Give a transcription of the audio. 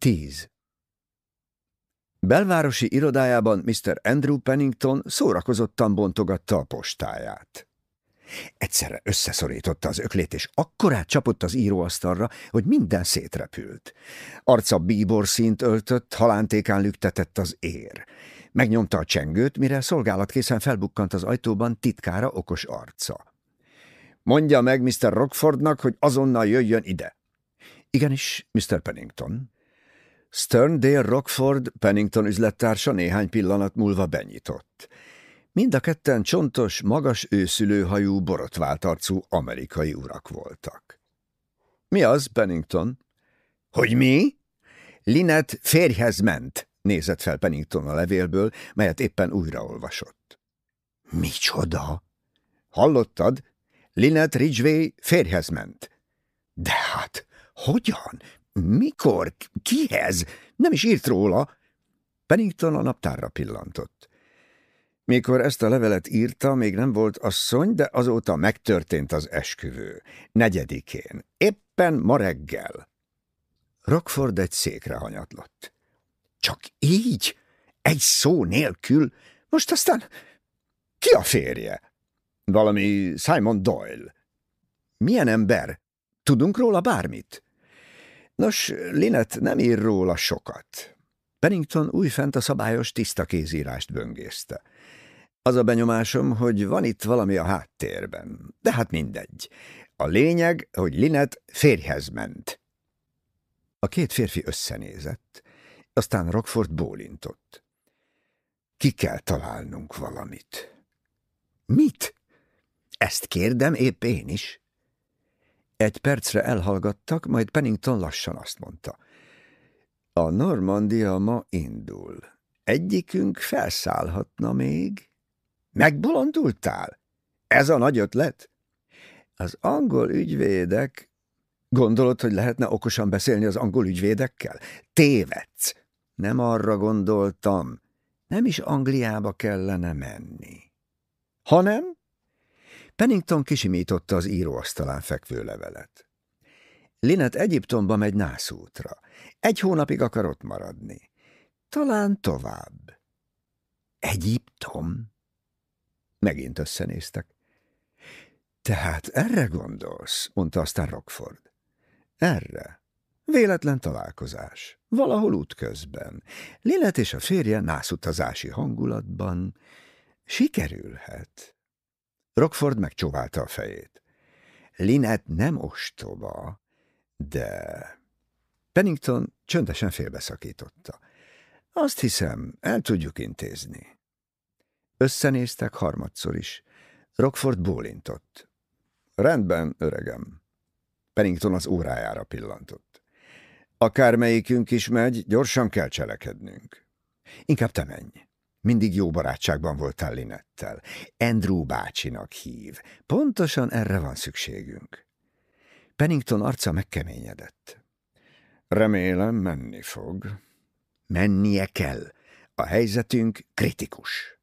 10. Belvárosi irodájában Mr. Andrew Pennington szórakozottan bontogatta a postáját. Egyszerre összeszorította az öklét, és akkorát csapott az íróasztalra, hogy minden szétrepült. Arca bíbor színt öltött, halántékán lüktetett az ér. Megnyomta a csengőt, mire szolgálatkészen felbukkant az ajtóban titkára okos arca. Mondja meg Mr. Rockfordnak, hogy azonnal jöjjön ide. Igenis, Mr. Pennington. Sterndale Rockford Pennington üzlettársa néhány pillanat múlva benyitott. Mind a ketten csontos, magas őszülőhajú, borotvált arcú amerikai urak voltak. Mi az, Pennington? Hogy mi? Linet férjhez ment, nézett fel Pennington a levélből, melyet éppen újraolvasott. Micsoda? Hallottad? Linet Ridgway férjhez ment. De hát, hogyan? Mikor? Kihez? Nem is írt róla. Pennington a naptárra pillantott. Mikor ezt a levelet írta, még nem volt asszony, de azóta megtörtént az esküvő. Negyedikén. Éppen ma reggel. Rockford egy székre hanyatlott. Csak így? Egy szó nélkül? Most aztán ki a férje? Valami Simon Doyle. Milyen ember? Tudunk róla bármit? Nos, Linet nem ír róla sokat. Pennington újfent a szabályos tiszta kézírást böngészte. Az a benyomásom, hogy van itt valami a háttérben. De hát mindegy. A lényeg, hogy Linet férjhez ment. A két férfi összenézett, aztán Rockford bólintott. Ki kell találnunk valamit. Mit? Ezt kérdem épp én is. Egy percre elhallgattak, majd Pennington lassan azt mondta. A Normandia ma indul. Egyikünk felszállhatna még? Megbolondultál? Ez a nagy ötlet? Az angol ügyvédek... Gondolod, hogy lehetne okosan beszélni az angol ügyvédekkel? Tévedsz! Nem arra gondoltam. Nem is Angliába kellene menni. Hanem? Pennington kisimította az íróasztalán fekvő levelet. Linet Egyiptomba megy nászútra. Egy hónapig akar ott maradni. Talán tovább. Egyiptom? Megint összenéztek. Tehát erre gondolsz, mondta aztán Rockford. Erre. Véletlen találkozás. Valahol útközben. Linet és a férje nászutazási hangulatban. Sikerülhet. Rockford megcsóválta a fejét. Linet nem ostoba, de... Pennington csöndesen félbeszakította. Azt hiszem, el tudjuk intézni. Összenéztek harmadszor is. Rockford bólintott. Rendben, öregem. Pennington az órájára pillantott. Akármelyikünk is megy, gyorsan kell cselekednünk. Inkább te menj. Mindig jó barátságban voltál Linettel. Andrew bácsinak hív. Pontosan erre van szükségünk. Pennington arca megkeményedett. Remélem menni fog. Mennie kell. A helyzetünk kritikus.